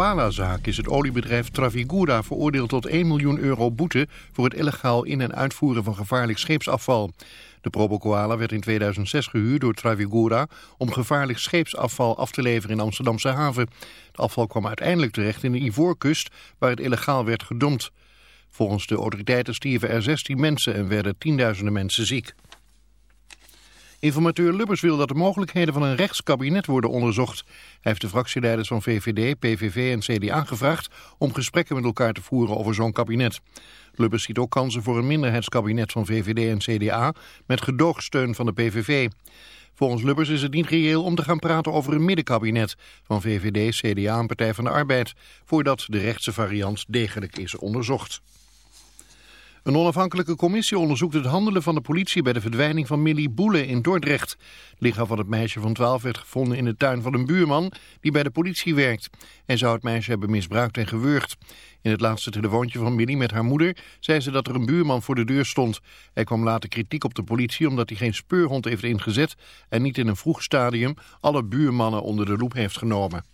Koala-zaak is het oliebedrijf Trafigura veroordeeld tot 1 miljoen euro boete voor het illegaal in- en uitvoeren van gevaarlijk scheepsafval. De Probo Koala werd in 2006 gehuurd door Trafigura om gevaarlijk scheepsafval af te leveren in Amsterdamse haven. Het afval kwam uiteindelijk terecht in de Ivoorkust waar het illegaal werd gedompt. Volgens de autoriteiten stierven er 16 mensen en werden tienduizenden mensen ziek. Informateur Lubbers wil dat de mogelijkheden van een rechtskabinet worden onderzocht. Hij heeft de fractieleiders van VVD, PVV en CDA gevraagd om gesprekken met elkaar te voeren over zo'n kabinet. Lubbers ziet ook kansen voor een minderheidskabinet van VVD en CDA met gedoogsteun van de PVV. Volgens Lubbers is het niet reëel om te gaan praten over een middenkabinet van VVD, CDA en Partij van de Arbeid, voordat de rechtse variant degelijk is onderzocht. Een onafhankelijke commissie onderzoekt het handelen van de politie bij de verdwijning van Millie Boele in Dordrecht. Het lichaam van het meisje van 12 werd gevonden in de tuin van een buurman die bij de politie werkt. En zou het meisje hebben misbruikt en gewurgd. In het laatste telefoontje van Millie met haar moeder zei ze dat er een buurman voor de deur stond. Er kwam later kritiek op de politie omdat hij geen speurhond heeft ingezet en niet in een vroeg stadium alle buurmannen onder de loep heeft genomen.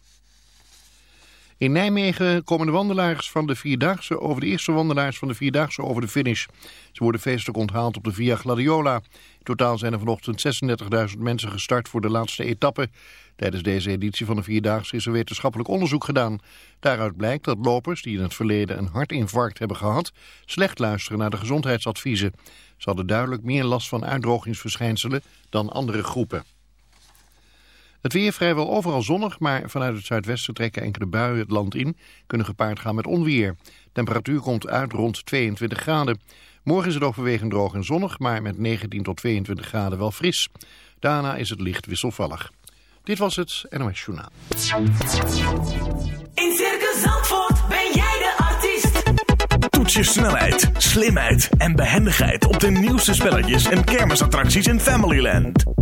In Nijmegen komen de wandelaars van de Vierdaagse over de eerste wandelaars van de Vierdaagse over de finish. Ze worden feestelijk onthaald op de Via Gladiola. In totaal zijn er vanochtend 36.000 mensen gestart voor de laatste etappe. Tijdens deze editie van de Vierdaagse is er wetenschappelijk onderzoek gedaan. Daaruit blijkt dat lopers die in het verleden een hartinfarct hebben gehad... slecht luisteren naar de gezondheidsadviezen. Ze hadden duidelijk meer last van uitdrogingsverschijnselen dan andere groepen. Het weer vrijwel overal zonnig, maar vanuit het zuidwesten trekken enkele buien het land in. Kunnen gepaard gaan met onweer. Temperatuur komt uit rond 22 graden. Morgen is het overwegend droog en zonnig, maar met 19 tot 22 graden wel fris. Daarna is het licht wisselvallig. Dit was het NOS Journaal. In Circus Zandvoort ben jij de artiest. Toets je snelheid, slimheid en behendigheid op de nieuwste spelletjes en kermisattracties in Familyland.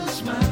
smile.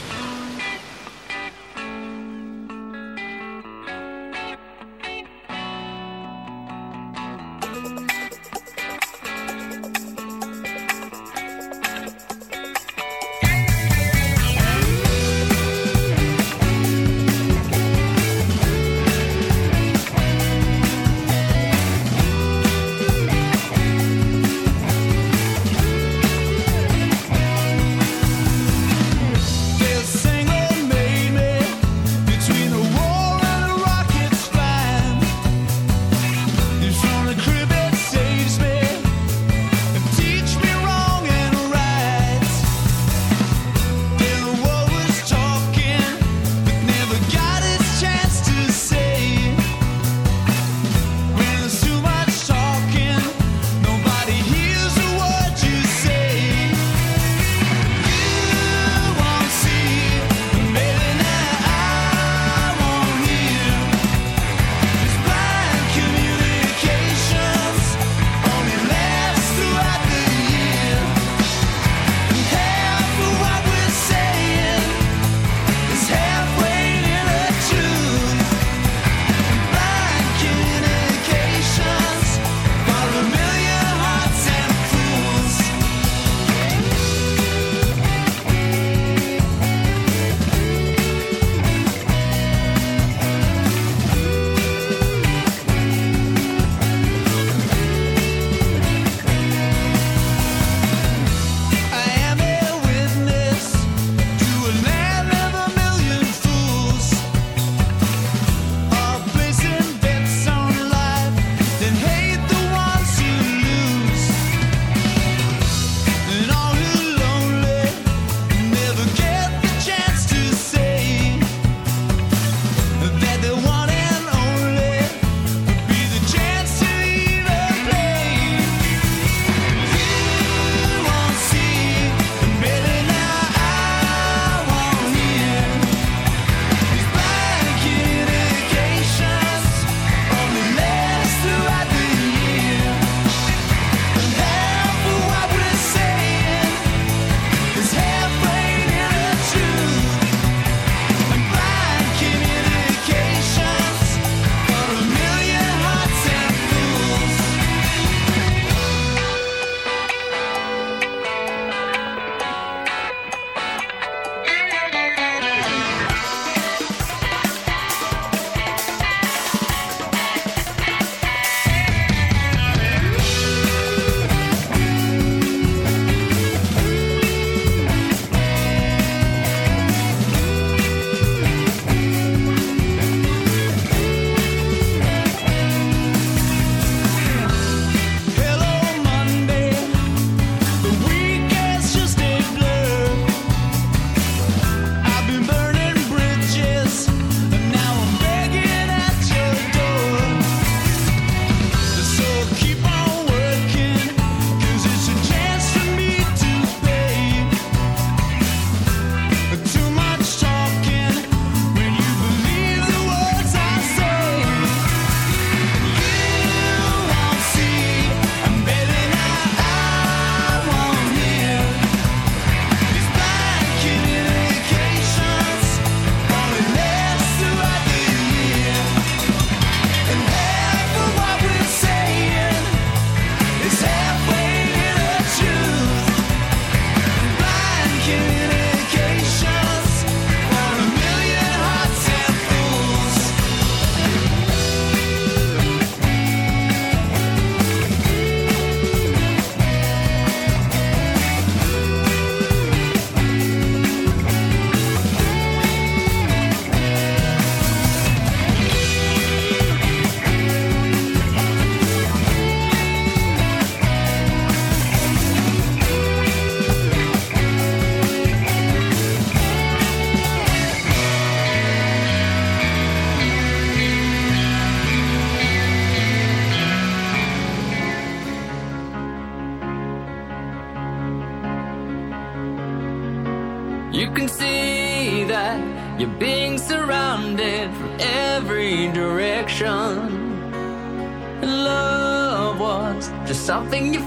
Something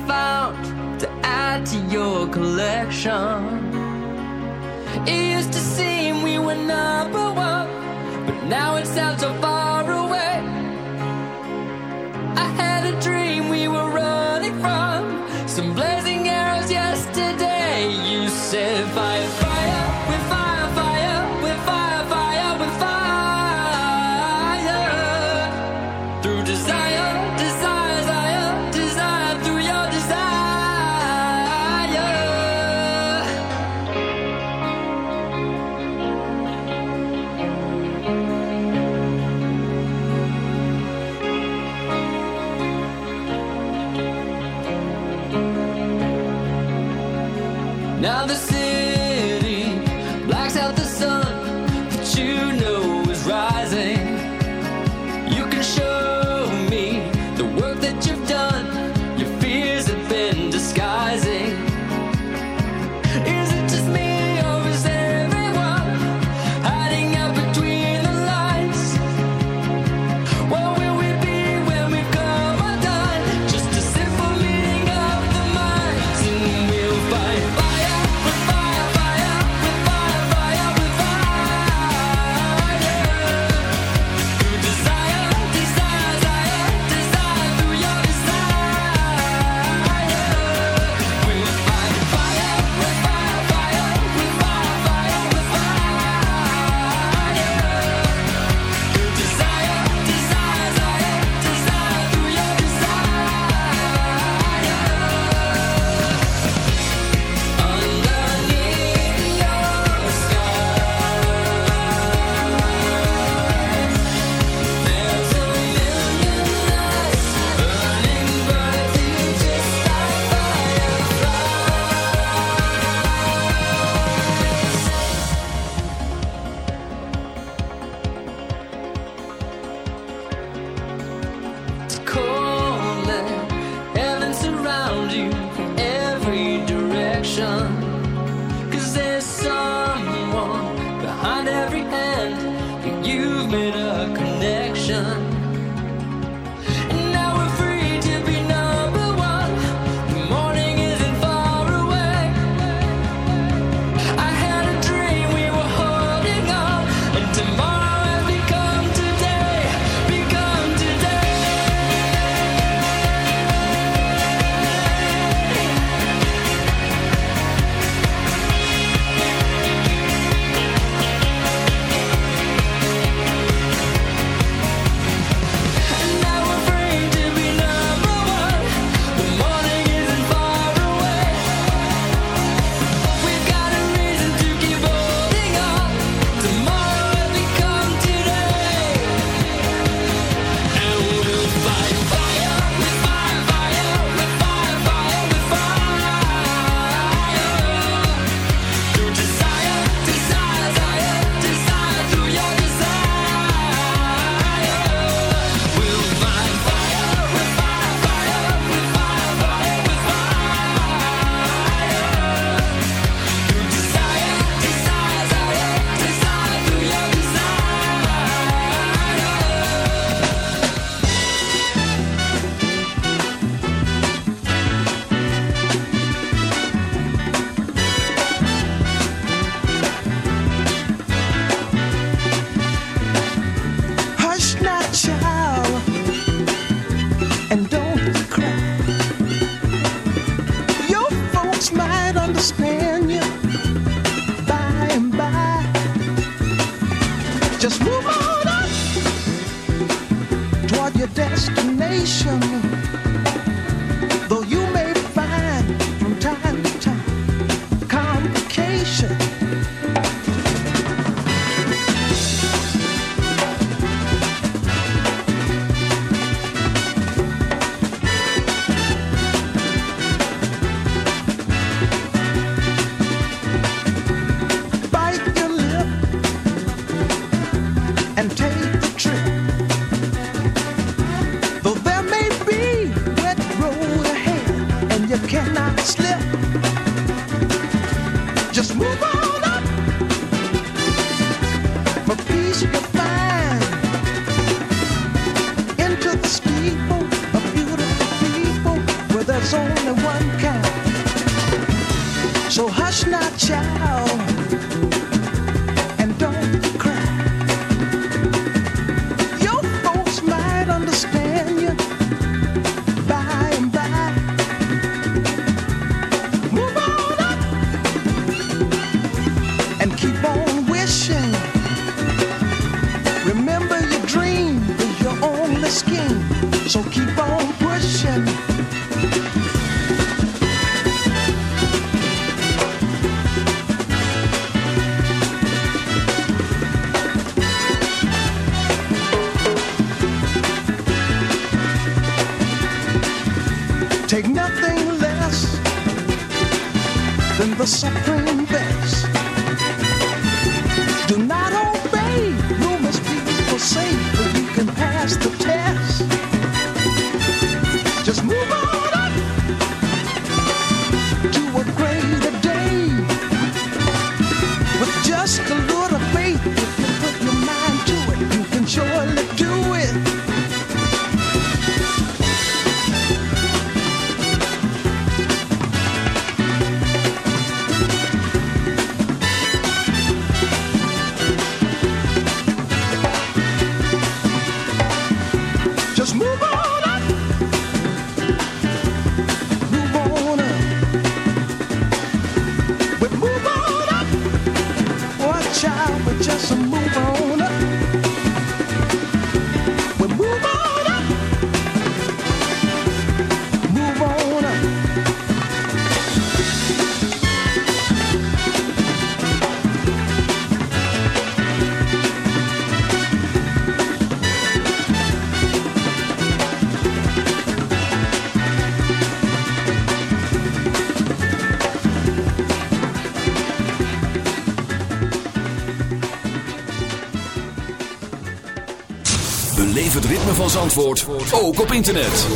Beleef het ritme van Zandvoort ook op internet.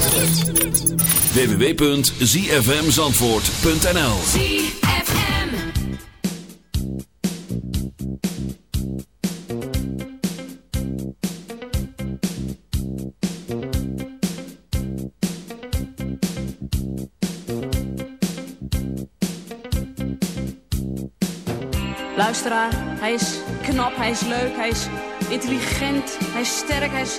www.zfmzandvoort.nl ZFM. Luisteraar, hij is knap, hij is leuk, hij is intelligent, hij is sterk, hij is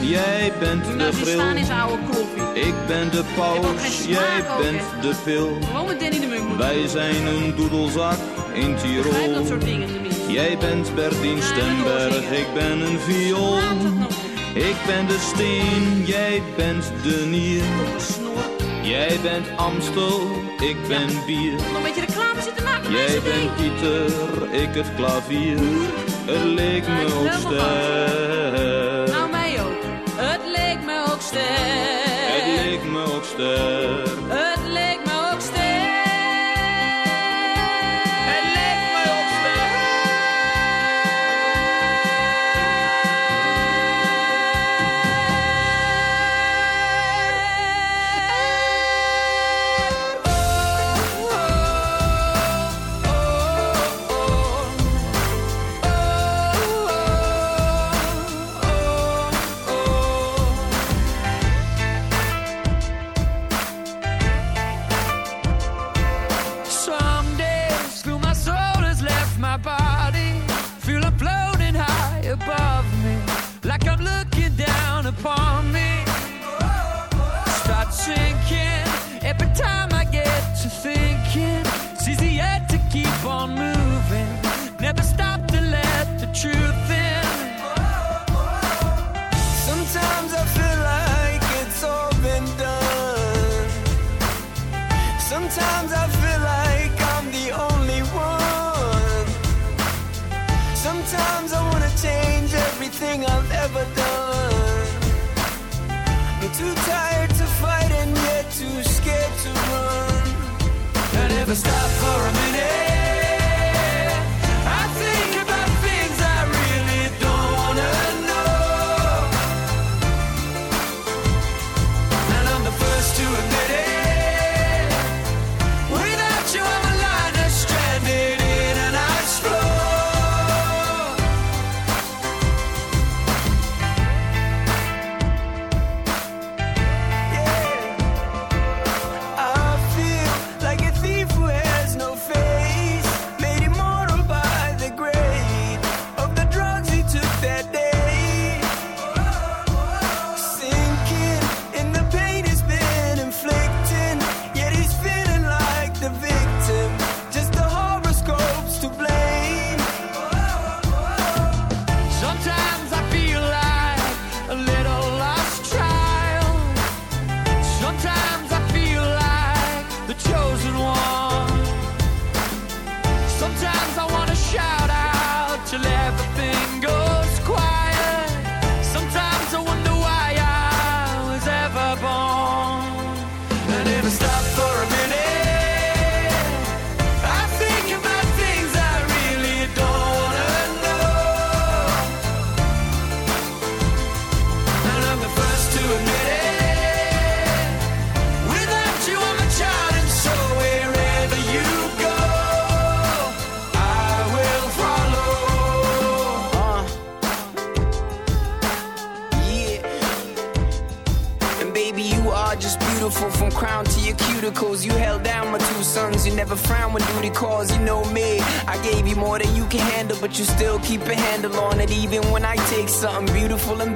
jij bent de nou die staan oude kloffie. Ik ben de paus, jij ook, bent de pil. Gewoon met Danny de Munk. Wij zijn een doedelzak in Tirol. dat soort dingen tenminste. Jij bent Bertien Ja, Stemberg, ik ben een viool. Ik ben de steen, jij bent de nier. Jij bent Amstel, ik ben bier. Nog een beetje reclame zitten maken. Jij bent Pieter, ik het klavier. Het leek Ja, me ik ook helemaal ster. Leek me ook ster. Het leek me ook ster. On it. Even when I take something beautiful and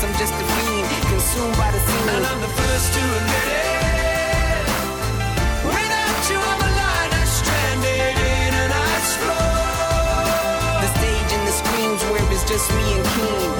cause I'm just a fiend, consumed by the scene. And I'm the first to admit it. Without you, I'm a line that's stranded in an ice floor. The stage and the screams where it's just me and Keen.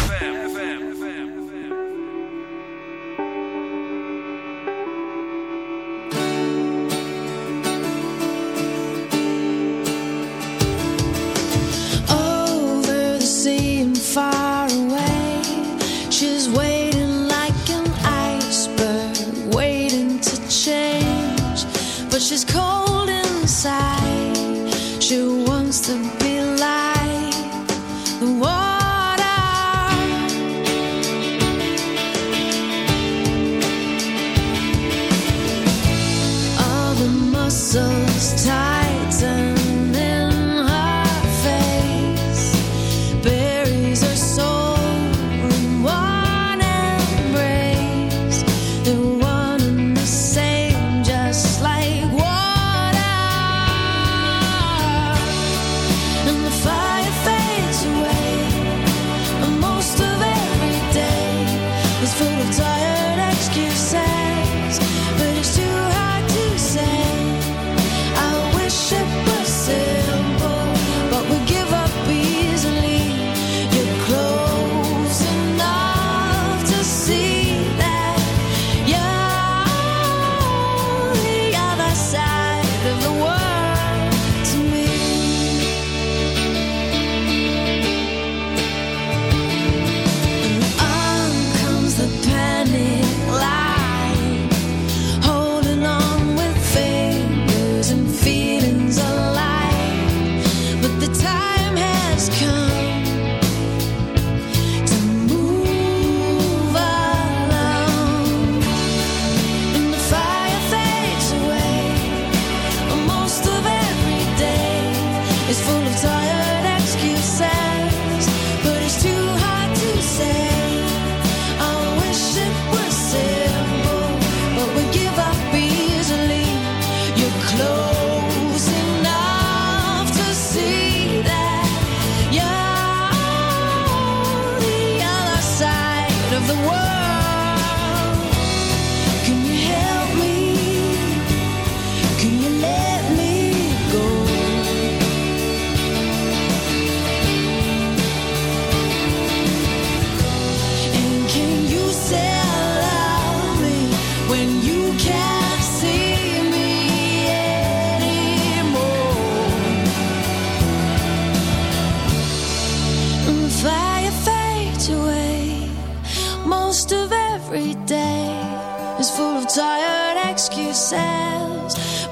is full of tired excuses,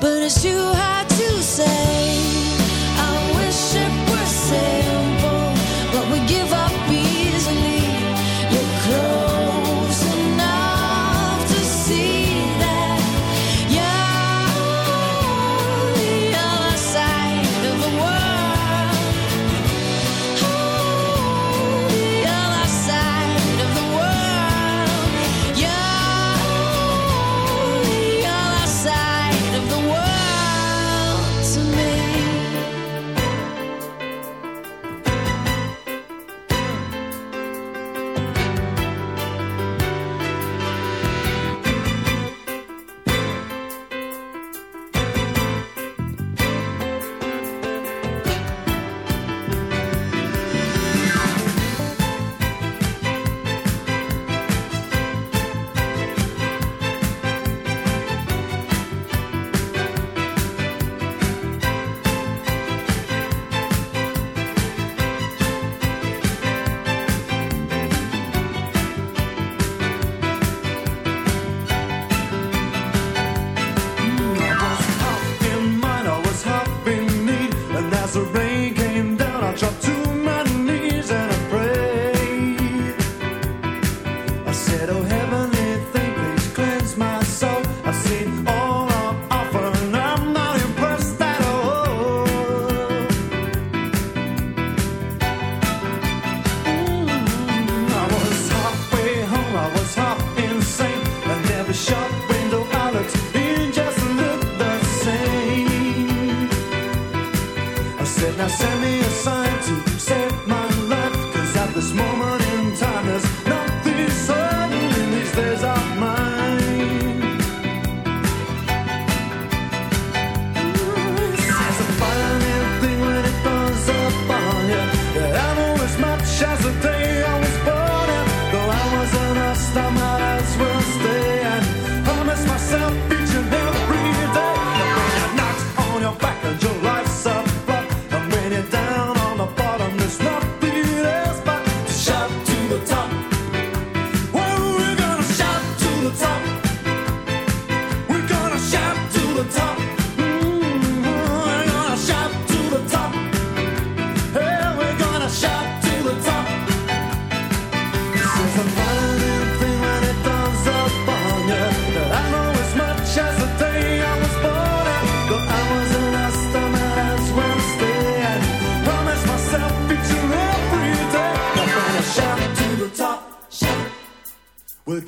but it's too hard to say. Now send me a sign to set my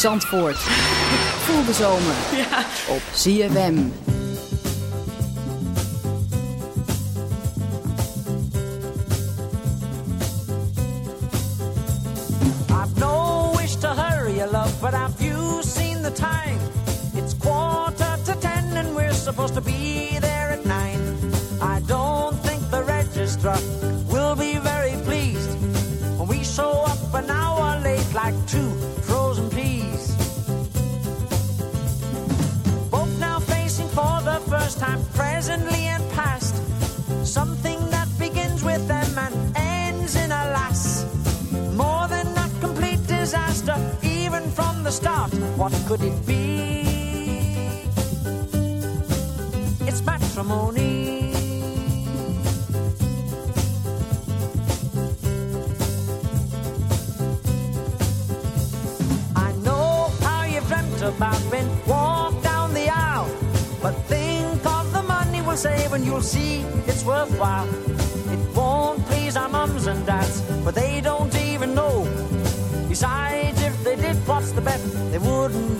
Zandvoort. Voel de zomer op ZFM. I've no wish to hurry you, love, but have you seen the time? It's quarter to ten and we're supposed to be there at nine. I don't think the registrar will be very pleased when we show up an hour late like two What could it be? It's matrimony. I know how you've dreamt about being walked down the aisle, but think of the money we'll save and you'll see it's worthwhile. It won't please our mums and dads, but they don't even know. Besides, if they did, what's the bet? They wouldn't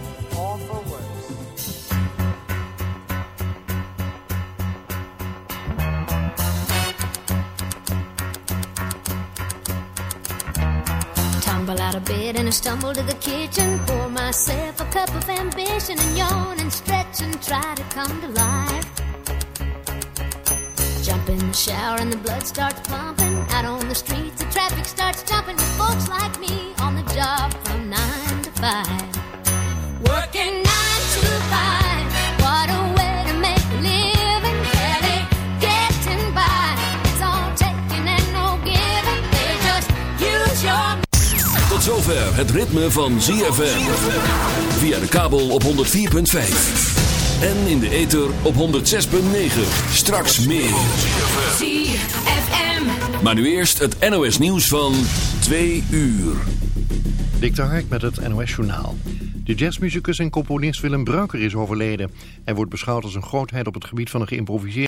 bed and I stumble to the kitchen. Pour myself a cup of ambition and yawn and stretch and try to come to life. Jump in the shower and the blood starts pumping. Out on the streets, the traffic starts jumping. Folks like zover het ritme van ZFM. Via de kabel op 104.5. En in de ether op 106.9. Straks meer. ZFM. Maar nu eerst het NOS nieuws van 2 uur. Dik de Hark met het NOS Journaal. De jazzmuzikus en componist Willem Bruiker is overleden. Hij wordt beschouwd als een grootheid op het gebied van de geïmproviseerde